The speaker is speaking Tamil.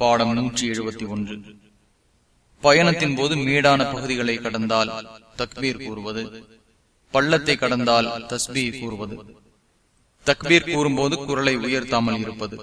பாடம் நூற்றி எழுபத்தி ஒன்று. பயணத்தின் போது மேடான பகுதிகளை கடந்தால் தக்பீர் கூறுவது பள்ளத்தை கடந்தால் தஸ்பீ கூறுவது. தக்பீர் கூறும்போது குரலை உயர்த்தாமல் இருப்பது.